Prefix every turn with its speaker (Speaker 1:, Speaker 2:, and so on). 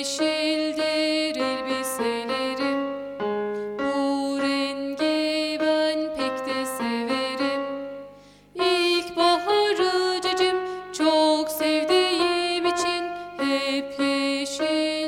Speaker 1: yeşildir elbiselerim. Bu rengi ben pek severim. İlkbaharı cicim çok sevdiğim için hep yeşil